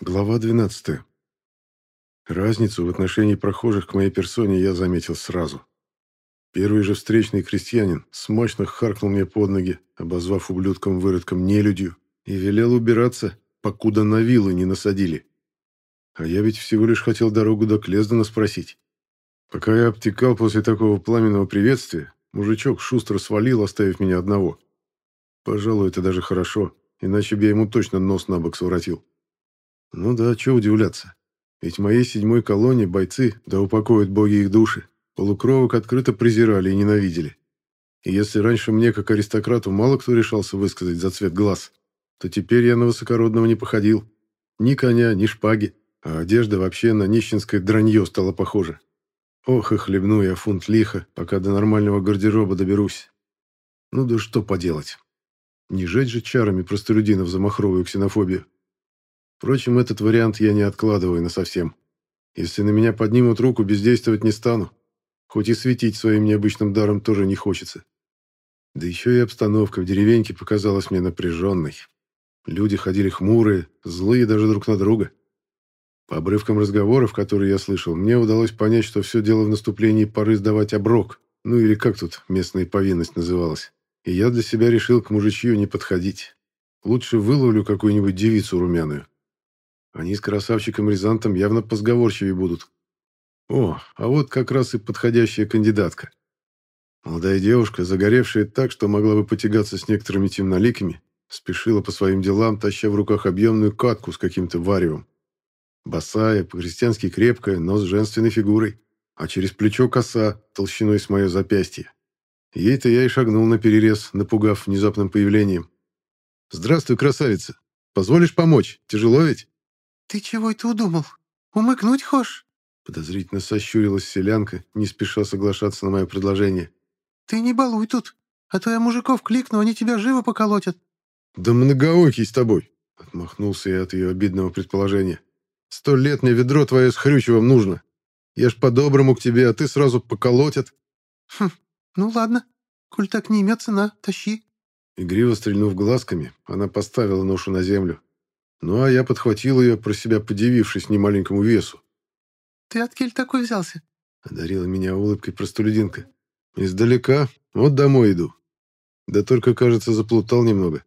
Глава 12. Разницу в отношении прохожих к моей персоне я заметил сразу. Первый же встречный крестьянин смачно харкнул мне под ноги, обозвав ублюдком-выродком нелюдью, и велел убираться, покуда на вилы не насадили. А я ведь всего лишь хотел дорогу до Клездена спросить. Пока я обтекал после такого пламенного приветствия, мужичок шустро свалил, оставив меня одного. Пожалуй, это даже хорошо, иначе бы я ему точно нос на бок своротил. Ну да, чего удивляться. Ведь в моей седьмой колонии бойцы, да упокоят боги их души, полукровок открыто презирали и ненавидели. И если раньше мне, как аристократу, мало кто решался высказать за цвет глаз, то теперь я на высокородного не походил. Ни коня, ни шпаги, а одежда вообще на нищенское дранье стала похожа. Ох, и хлебну я фунт лиха, пока до нормального гардероба доберусь. Ну да что поделать. Не жить же чарами простолюдинов за махровую ксенофобию. Впрочем, этот вариант я не откладываю на совсем. Если на меня поднимут руку, бездействовать не стану. Хоть и светить своим необычным даром тоже не хочется. Да еще и обстановка в деревеньке показалась мне напряженной. Люди ходили хмурые, злые даже друг на друга. По обрывкам разговоров, которые я слышал, мне удалось понять, что все дело в наступлении поры сдавать оброк, ну или как тут местная повинность называлась. И я для себя решил к мужичью не подходить. Лучше выловлю какую-нибудь девицу румяную. Они с красавчиком Рязантом явно позговорчивее будут. О, а вот как раз и подходящая кандидатка. Молодая девушка, загоревшая так, что могла бы потягаться с некоторыми темноликими, спешила по своим делам, таща в руках объемную катку с каким-то варевом. Босая, по-христиански крепкая, но с женственной фигурой, а через плечо коса, толщиной с мое запястье. Ей-то я и шагнул на перерез, напугав внезапным появлением. «Здравствуй, красавица! Позволишь помочь? Тяжело ведь?» «Ты чего это удумал? Умыкнуть хошь?» Подозрительно сощурилась селянка, не спеша соглашаться на мое предложение. «Ты не балуй тут, а то я мужиков кликну, они тебя живо поколотят». «Да многоокий с тобой!» — отмахнулся я от ее обидного предположения. «Сто лет мне ведро твое с хрючевым нужно. Я ж по-доброму к тебе, а ты сразу поколотят». «Хм, ну ладно, коль так не имет цена, тащи». Игриво стрельнув глазками, она поставила ношу на землю, ну, а я подхватил ее, про себя подивившись немаленькому весу. «Ты от кель такой взялся?» — одарила меня улыбкой простолюдинка. «Издалека. Вот домой иду. Да только, кажется, заплутал немного».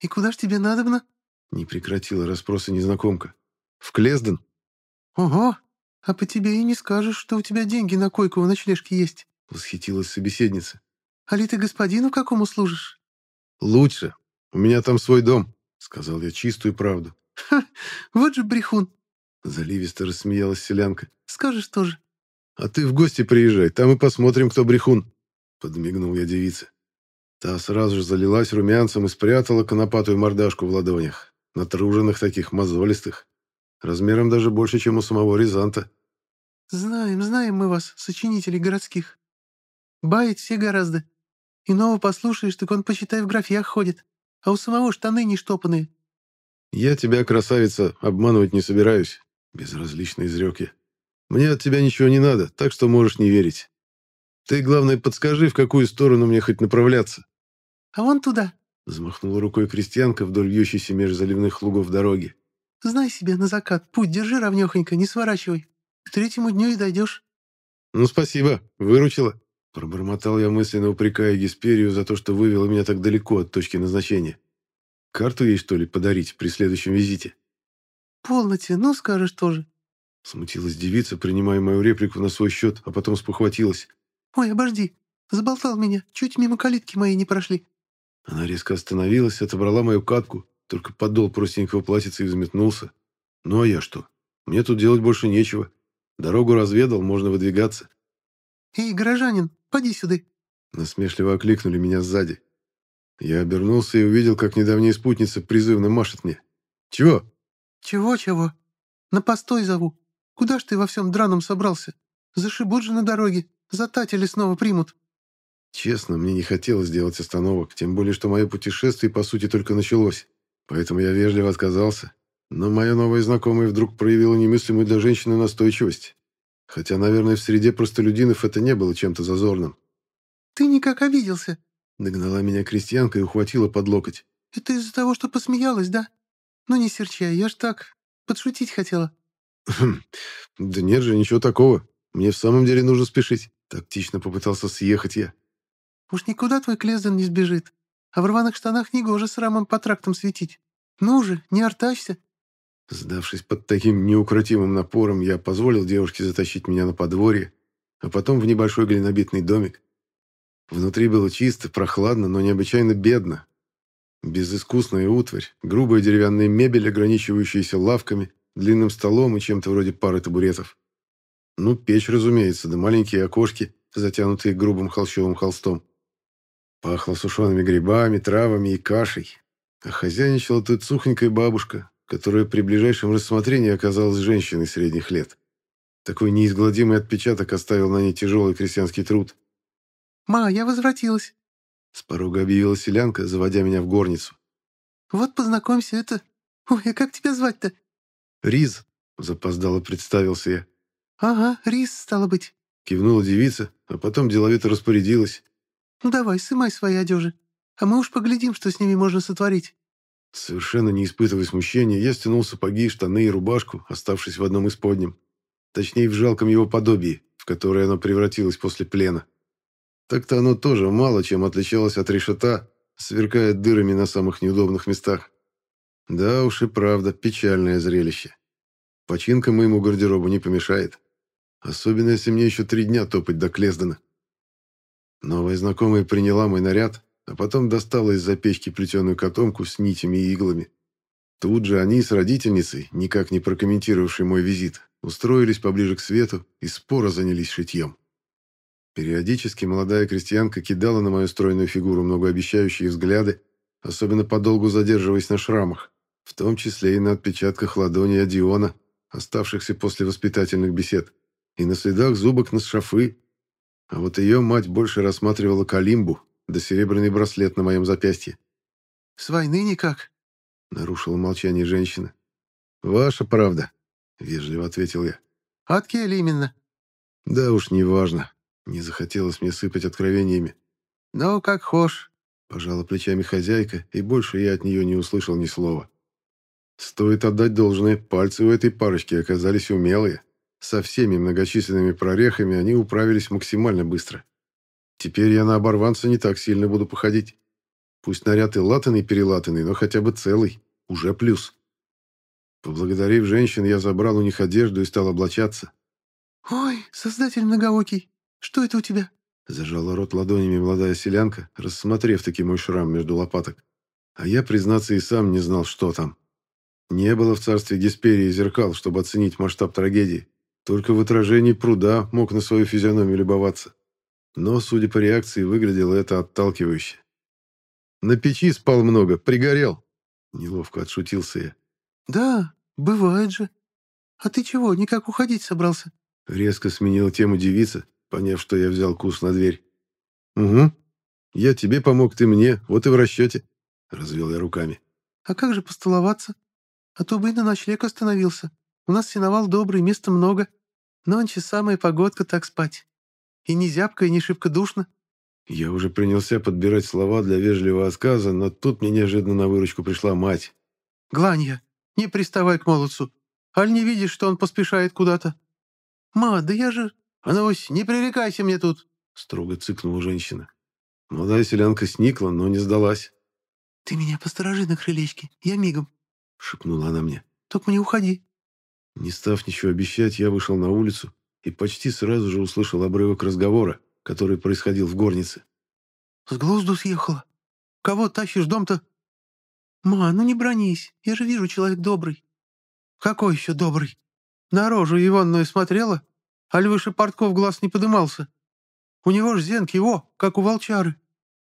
«И куда ж тебе надобно?» — не прекратила расспросы незнакомка. «В Клезден». «Ого! А по тебе и не скажешь, что у тебя деньги на койку в ночлежке есть», — восхитилась собеседница. «А ли ты господину какому служишь?» «Лучше. У меня там свой дом. Сказал я чистую правду. «Ха, вот же брехун!» Заливисто рассмеялась селянка. «Скажешь тоже». «А ты в гости приезжай, там и посмотрим, кто брехун!» Подмигнул я девице. Та сразу же залилась румянцем и спрятала конопатую мордашку в ладонях, натруженных таких, мозолистых, размером даже больше, чем у самого Рязанта. «Знаем, знаем мы вас, сочинителей городских. Баять все гораздо. Иного послушаешь, так он, посчитай, в графьях ходит а у самого штаны не штопанные». «Я тебя, красавица, обманывать не собираюсь», — безразлично изрек я. «Мне от тебя ничего не надо, так что можешь не верить. Ты, главное, подскажи, в какую сторону мне хоть направляться». «А вон туда», — взмахнула рукой крестьянка вдоль вьющейся меж заливных лугов дороги. «Знай себе, на закат, путь держи ровнёхонько, не сворачивай. К третьему дню и дойдешь». «Ну, спасибо, выручила», Пробормотал я мысленно, упрекая Гесперию за то, что вывела меня так далеко от точки назначения. Карту ей, что ли, подарить при следующем визите? «Полноте, ну скажешь тоже». Смутилась девица, принимая мою реплику на свой счет, а потом спохватилась. «Ой, обожди, заболтал меня, чуть мимо калитки моей не прошли». Она резко остановилась, отобрала мою катку, только подол простенького платьица и взметнулся. Ну а я что? Мне тут делать больше нечего. Дорогу разведал, можно выдвигаться. «Эй, горожанин, поди сюда!» Насмешливо окликнули меня сзади. Я обернулся и увидел, как недавняя спутница призывно машет мне. «Чего?» «Чего-чего? На постой зову. Куда ж ты во всем драном собрался? Зашибут же на дороге, зататели снова примут». Честно, мне не хотелось делать остановок, тем более, что мое путешествие, по сути, только началось. Поэтому я вежливо отказался. Но моя новая знакомая вдруг проявила немыслимую для женщины настойчивость. Хотя, наверное, в среде простолюдинов это не было чем-то зазорным. «Ты никак обиделся!» Догнала меня крестьянка и ухватила под локоть. «Это из-за того, что посмеялась, да? Ну не серчай, я ж так, подшутить хотела». Хм, «Да нет же, ничего такого. Мне в самом деле нужно спешить». Тактично попытался съехать я. «Уж никуда твой Клезден не сбежит. А в рваных штанах негоже с рамом по трактам светить. Ну же, не артачься». Сдавшись под таким неукротимым напором, я позволил девушке затащить меня на подворье, а потом в небольшой глинобитный домик. Внутри было чисто, прохладно, но необычайно бедно. Безыскусная утварь, грубая деревянная мебель, ограничивающаяся лавками, длинным столом и чем-то вроде пары табуретов. Ну, печь, разумеется, да маленькие окошки, затянутые грубым холщовым холстом. Пахло сушеными грибами, травами и кашей. А хозяйничала тут сухонькая бабушка, которая при ближайшем рассмотрении оказалась женщиной средних лет. Такой неизгладимый отпечаток оставил на ней тяжелый крестьянский труд. «Ма, я возвратилась», — с порога объявила селянка, заводя меня в горницу. «Вот познакомься, это... Ой, а как тебя звать-то?» «Риз», — запоздало представился я. «Ага, Риз, стало быть», — кивнула девица, а потом деловито распорядилась. «Ну давай, сымай свои одежи, а мы уж поглядим, что с ними можно сотворить». Совершенно не испытывая смущения, я стянул сапоги, штаны и рубашку, оставшись в одном из подним. Точнее, в жалком его подобии, в которое оно превратилось после плена. Так-то оно тоже мало чем отличалось от решета, сверкая дырами на самых неудобных местах. Да уж и правда, печальное зрелище. Починка моему гардеробу не помешает. Особенно, если мне еще три дня топать до Клездена. Новая знакомая приняла мой наряд, а потом достала из-за печки плетеную котомку с нитями и иглами. Тут же они с родительницей, никак не прокомментировавшей мой визит, устроились поближе к свету и споро занялись шитьем. Периодически молодая крестьянка кидала на мою стройную фигуру многообещающие взгляды, особенно подолгу задерживаясь на шрамах, в том числе и на отпечатках ладони Адиона, оставшихся после воспитательных бесед, и на следах зубок на шафы. А вот ее мать больше рассматривала калимбу, да серебряный браслет на моем запястье. «С войны никак?» — нарушила молчание женщина. «Ваша правда», — вежливо ответил я. «От Келли именно?» «Да уж, неважно. Не захотелось мне сыпать откровениями. «Ну, как хошь», — пожала плечами хозяйка, и больше я от нее не услышал ни слова. Стоит отдать должное, пальцы у этой парочки оказались умелые. Со всеми многочисленными прорехами они управились максимально быстро. Теперь я на оборванца не так сильно буду походить. Пусть наряд и латанный-перелатанный, но хотя бы целый. Уже плюс. Поблагодарив женщин, я забрал у них одежду и стал облачаться. «Ой, создатель многоокий, что это у тебя?» Зажала рот ладонями молодая селянка, рассмотрев таки мой шрам между лопаток. А я, признаться, и сам не знал, что там. Не было в царстве Гесперии зеркал, чтобы оценить масштаб трагедии. Только в отражении пруда мог на свою физиономию любоваться. Но, судя по реакции, выглядело это отталкивающе. «На печи спал много, пригорел!» Неловко отшутился я. «Да, бывает же. А ты чего, никак уходить собрался?» Резко сменила тему девица, поняв, что я взял курс на дверь. «Угу. Я тебе помог, ты мне, вот и в расчете», — развел я руками. «А как же постоловаться? А то бы и на ночлег остановился. У нас сеновал добрый, места много. Нонче самая погодка так спать. И не зябко, и не шибко душно». Я уже принялся подбирать слова для вежливого отказа, но тут мне неожиданно на выручку пришла мать. «Гланья, не приставай к молодцу. Аль не видишь, что он поспешает куда-то?» «Ма, да я же...» «А ну, не пререкайся мне тут!» — строго цыкнула женщина. Молодая селянка сникла, но не сдалась. «Ты меня посторожи на крылечке, я мигом», — шепнула она мне. «Только не уходи». Не став ничего обещать, я вышел на улицу и почти сразу же услышал обрывок разговора, который происходил в горнице. «С глузду съехала. Кого тащишь дом-то?» «Ма, ну не бронись, я же вижу, человек добрый». «Какой еще добрый? На рожу Иванную смотрела, аль выше портков глаз не подымался. У него ж зенки его, как у волчары.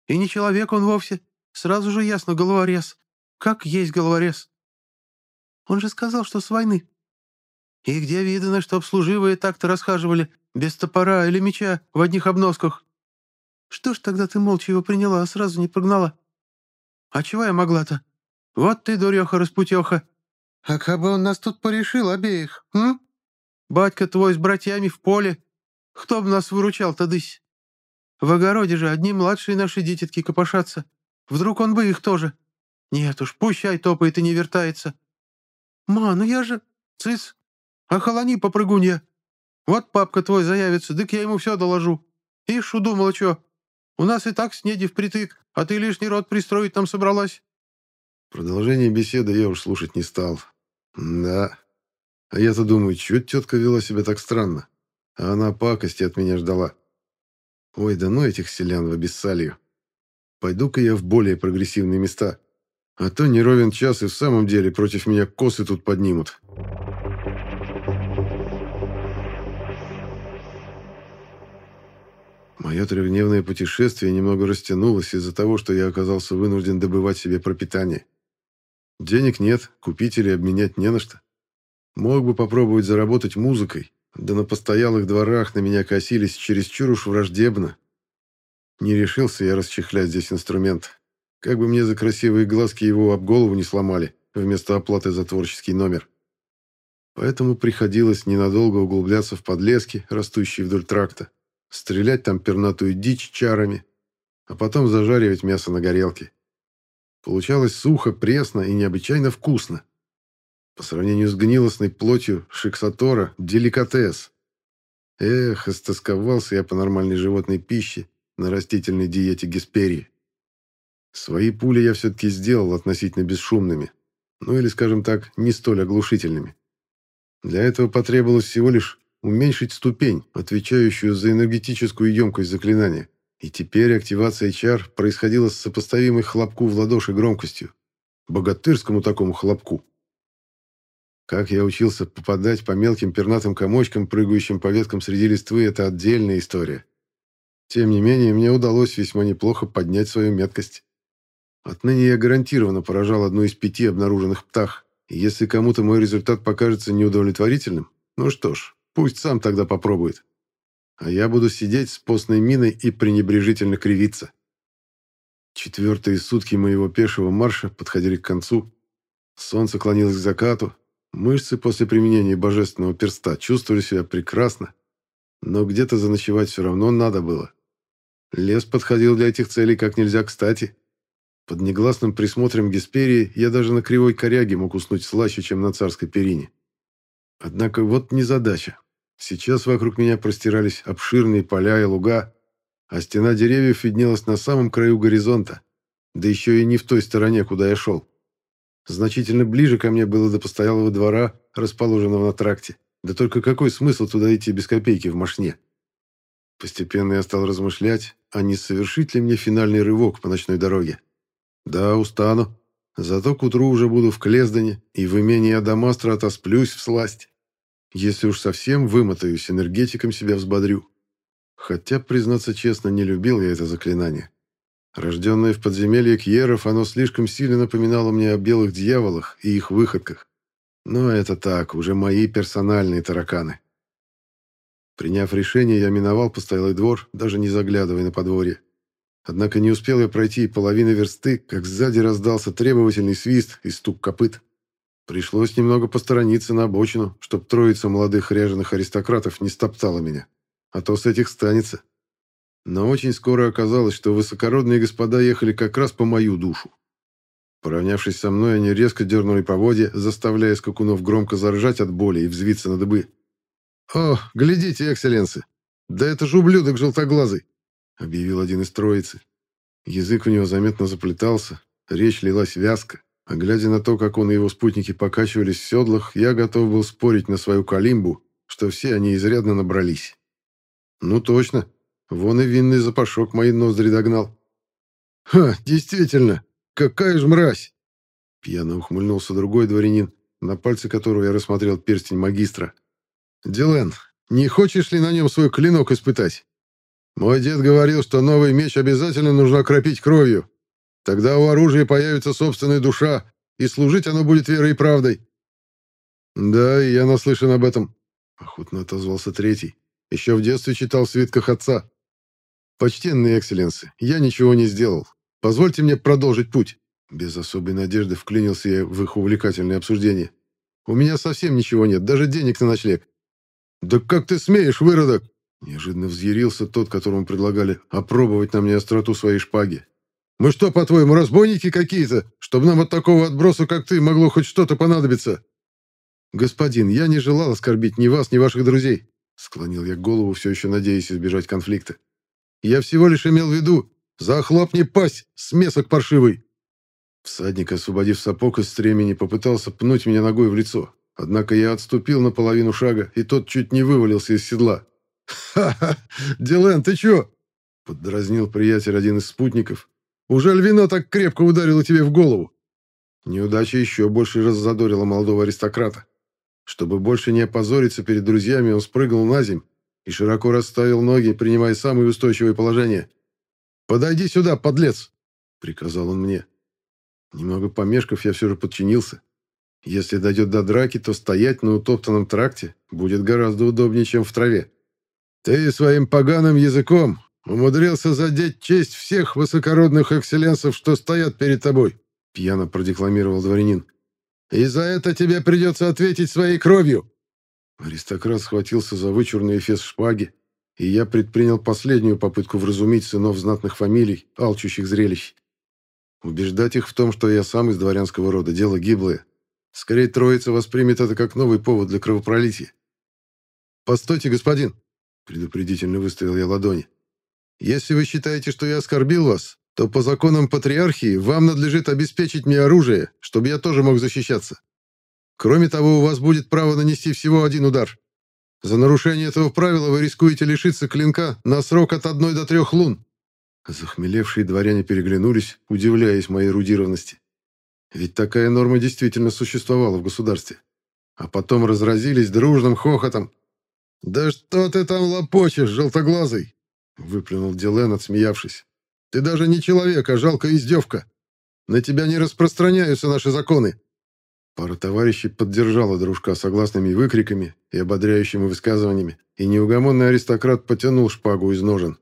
И не человек он вовсе, сразу же ясно головорез. Как есть головорез. Он же сказал, что с войны. И где видно, чтоб служивые так-то расхаживали, без топора или меча, в одних обносках? Что ж тогда ты молча его приняла, а сразу не прогнала? А чего я могла-то? Вот ты, дуреха-распутеха. А как бы он нас тут порешил обеих, м? Батька твой с братьями в поле. Кто бы нас выручал-то дысь? В огороде же одни младшие наши дитятки копошатся. Вдруг он бы их тоже. Нет уж, пущай топает и не вертается. Ма, ну я же... Цис, охолони, попрыгунья. Вот папка твой заявится, дык я ему все доложу. Ишь, удумала, что? У нас и так снеди впритык, а ты лишний род пристроить там собралась». Продолжение беседы я уж слушать не стал. Да. А я-то думаю, чё тетка вела себя так странно? А она пакости от меня ждала. Ой, да ну этих селян в обессалию. Пойду-ка я в более прогрессивные места. А то не ровен час и в самом деле против меня косы тут поднимут. Мое трехдневное путешествие немного растянулось из-за того, что я оказался вынужден добывать себе пропитание. Денег нет, купить или обменять не на что. Мог бы попробовать заработать музыкой, да на постоялых дворах на меня косились чересчур уж враждебно. Не решился я расчехлять здесь инструмент. Как бы мне за красивые глазки его об голову не сломали, вместо оплаты за творческий номер. Поэтому приходилось ненадолго углубляться в подлески, растущие вдоль тракта, стрелять там пернатую дичь чарами, а потом зажаривать мясо на горелке. Получалось сухо, пресно и необычайно вкусно. По сравнению с гнилостной плотью шиксатора – деликатес. Эх, истосковался я по нормальной животной пище на растительной диете Гесперии. Свои пули я все-таки сделал относительно бесшумными, ну или, скажем так, не столь оглушительными. Для этого потребовалось всего лишь уменьшить ступень, отвечающую за энергетическую емкость заклинания. И теперь активация чар происходила с сопоставимой хлопку в ладоши громкостью. Богатырскому такому хлопку. Как я учился попадать по мелким пернатым комочкам, прыгающим по веткам среди листвы, это отдельная история. Тем не менее, мне удалось весьма неплохо поднять свою меткость. Отныне я гарантированно поражал одну из пяти обнаруженных птах. И если кому-то мой результат покажется неудовлетворительным, ну что ж, пусть сам тогда попробует. А я буду сидеть с постной миной и пренебрежительно кривиться. Четвертые сутки моего пешего марша подходили к концу. Солнце клонилось к закату, Мышцы после применения божественного перста чувствовали себя прекрасно, но где-то заночевать все равно надо было. Лес подходил для этих целей как нельзя кстати. Под негласным присмотром Гесперии я даже на кривой коряге мог уснуть слаще, чем на царской перине. Однако вот незадача. Сейчас вокруг меня простирались обширные поля и луга, а стена деревьев виднелась на самом краю горизонта, да еще и не в той стороне, куда я шел. Значительно ближе ко мне было до постоялого двора, расположенного на тракте. Да только какой смысл туда идти без копейки в машне? Постепенно я стал размышлять, а не совершить ли мне финальный рывок по ночной дороге. Да, устану. Зато к утру уже буду в Клездане и в имении Адамастра отосплюсь в сласть. Если уж совсем вымотаюсь, энергетиком себя взбодрю. Хотя, признаться честно, не любил я это заклинание. Рожденное в подземелье Кьеров, оно слишком сильно напоминало мне о белых дьяволах и их выходках. Но это так, уже мои персональные тараканы. Приняв решение, я миновал постоялый двор, даже не заглядывая на подворье. Однако не успел я пройти и половины версты, как сзади раздался требовательный свист и стук копыт. Пришлось немного посторониться на обочину, чтоб троица молодых ряженых аристократов не стоптала меня. А то с этих станется. Но очень скоро оказалось, что высокородные господа ехали как раз по мою душу. Поравнявшись со мной, они резко дернули поводья, заставляя скакунов громко заржать от боли и взвиться на дыбы. «О, глядите, экселленсы! Да это же ублюдок желтоглазый!» — объявил один из троицы. Язык у него заметно заплетался, речь лилась вязко, а глядя на то, как он и его спутники покачивались в седлах, я готов был спорить на свою калимбу, что все они изрядно набрались. «Ну точно!» Вон и винный запашок мои ноздри догнал. «Ха, действительно, какая ж мразь!» Пьяно ухмыльнулся другой дворянин, на пальце которого я рассмотрел перстень магистра. «Дилен, не хочешь ли на нем свой клинок испытать? Мой дед говорил, что новый меч обязательно нужно окропить кровью. Тогда у оружия появится собственная душа, и служить оно будет верой и правдой». «Да, я наслышан об этом», — охотно отозвался третий. «Еще в детстве читал в свитках отца». «Почтенные экселленсы, я ничего не сделал. Позвольте мне продолжить путь». Без особой надежды вклинился я в их увлекательное обсуждение. «У меня совсем ничего нет, даже денег на ночлег». «Да как ты смеешь, выродок?» Неожиданно взъярился тот, которому предлагали опробовать на мне остроту своей шпаги. «Мы что, по-твоему, разбойники какие-то, чтобы нам от такого отброса, как ты, могло хоть что-то понадобиться?» «Господин, я не желал оскорбить ни вас, ни ваших друзей», склонил я голову, все еще надеясь избежать конфликта. «Я всего лишь имел в виду, захлопни пасть, смесок паршивый!» Всадник, освободив сапог из стремени, попытался пнуть меня ногой в лицо. Однако я отступил на половину шага, и тот чуть не вывалился из седла. «Ха-ха! Дилен, ты чё?» — поддразнил приятель один из спутников. «Уже львино так крепко ударило тебе в голову?» Неудача еще больше раззадорила молодого аристократа. Чтобы больше не опозориться перед друзьями, он спрыгнул на земь и широко расставил ноги, принимая самое устойчивое положение. «Подойди сюда, подлец!» — приказал он мне. Немного помешков, я все же подчинился. Если дойдет до драки, то стоять на утоптанном тракте будет гораздо удобнее, чем в траве. Ты своим поганым языком умудрился задеть честь всех высокородных экселленсов, что стоят перед тобой, пьяно продекламировал дворянин. И за это тебе придется ответить своей кровью. Аристократ схватился за вычурный эфес шпаги, и я предпринял последнюю попытку вразумить сынов знатных фамилий, алчущих зрелищ. Убеждать их в том, что я сам из дворянского рода, дело гиблое. Скорее, троица воспримет это как новый повод для кровопролития. «Постойте, господин!» — предупредительно выставил я ладони. «Если вы считаете, что я оскорбил вас, то по законам патриархии вам надлежит обеспечить мне оружие, чтобы я тоже мог защищаться. Кроме того, у вас будет право нанести всего один удар. За нарушение этого правила вы рискуете лишиться клинка на срок от одной до трех лун. Захмелевшие дворяне переглянулись, удивляясь моей эрудированности. Ведь такая норма действительно существовала в государстве. А потом разразились дружным хохотом. «Да что ты там лопочешь, желтоглазый?» — выплюнул Дилен, отсмеявшись. «Ты даже не человек, а жалкая издевка. На тебя не распространяются наши законы». Пара товарищей поддержала дружка согласными выкриками и ободряющими высказываниями, и неугомонный аристократ потянул шпагу из ножен.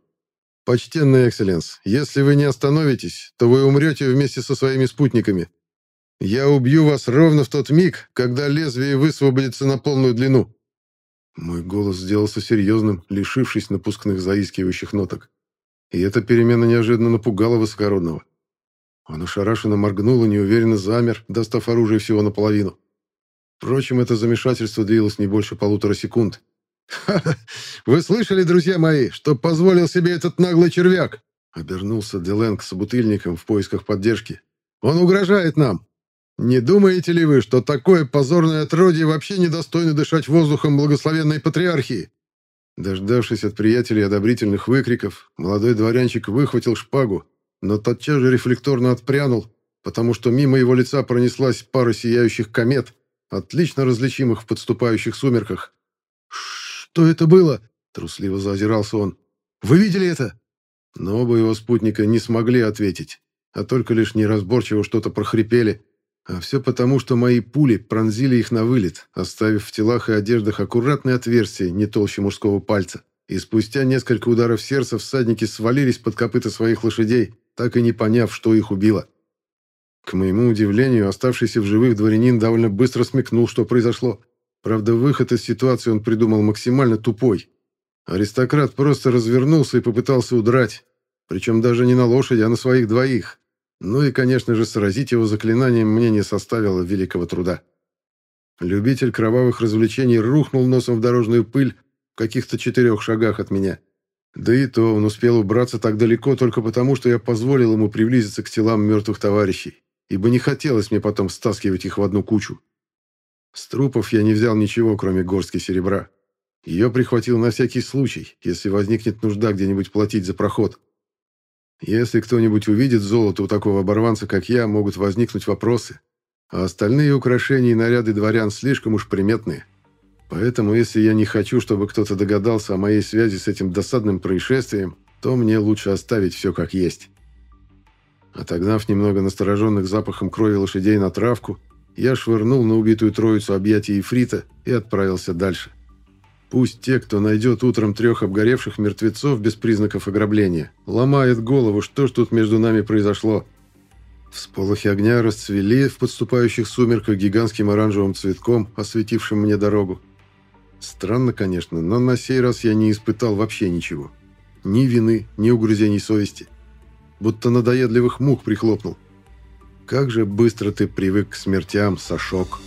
«Почтенный экселленс, если вы не остановитесь, то вы умрете вместе со своими спутниками. Я убью вас ровно в тот миг, когда лезвие высвободится на полную длину». Мой голос сделался серьезным, лишившись напускных заискивающих ноток. И эта перемена неожиданно напугала высокородного. Он ошарашенно моргнул и неуверенно замер, достав оружие всего наполовину. Впрочем, это замешательство длилось не больше полутора секунд. «Ха-ха! Вы слышали, друзья мои, что позволил себе этот наглый червяк?» Обернулся Делен к собутыльникам в поисках поддержки. «Он угрожает нам. Не думаете ли вы, что такое позорное отродье вообще недостойно дышать воздухом благословенной патриархии?» Дождавшись от приятелей одобрительных выкриков, молодой дворянчик выхватил шпагу, но тотчас же рефлекторно отпрянул, потому что мимо его лица пронеслась пара сияющих комет, отлично различимых в подступающих сумерках. «Что это было?» — трусливо заозирался он. «Вы видели это?» Но оба его спутника не смогли ответить, а только лишь неразборчиво что-то прохрипели. А все потому, что мои пули пронзили их на вылет, оставив в телах и одеждах аккуратные отверстия не толще мужского пальца. И спустя несколько ударов сердца всадники свалились под копыта своих лошадей, так и не поняв, что их убило. К моему удивлению, оставшийся в живых дворянин довольно быстро смекнул, что произошло. Правда, выход из ситуации он придумал максимально тупой. Аристократ просто развернулся и попытался удрать. Причем даже не на лошади, а на своих двоих. Ну и, конечно же, сразить его заклинанием мне не составило великого труда. Любитель кровавых развлечений рухнул носом в дорожную пыль в каких-то четырех шагах от меня. Да и то он успел убраться так далеко только потому, что я позволил ему приблизиться к телам мертвых товарищей, ибо не хотелось мне потом стаскивать их в одну кучу. С трупов я не взял ничего, кроме горстки серебра. Ее прихватил на всякий случай, если возникнет нужда где-нибудь платить за проход. Если кто-нибудь увидит золото у такого оборванца, как я, могут возникнуть вопросы. А остальные украшения и наряды дворян слишком уж приметные. Поэтому, если я не хочу, чтобы кто-то догадался о моей связи с этим досадным происшествием, то мне лучше оставить все как есть. Отогнав немного настороженных запахом крови лошадей на травку, я швырнул на убитую троицу объятия Ефрита и отправился дальше. Пусть те, кто найдет утром трех обгоревших мертвецов без признаков ограбления, ломает голову, что ж тут между нами произошло. Всполохи огня расцвели в подступающих сумерках гигантским оранжевым цветком, осветившим мне дорогу. Странно, конечно, но на сей раз я не испытал вообще ничего. Ни вины, ни угрызений совести. Будто надоедливых мух прихлопнул. Как же быстро ты привык к смертям, Сашок.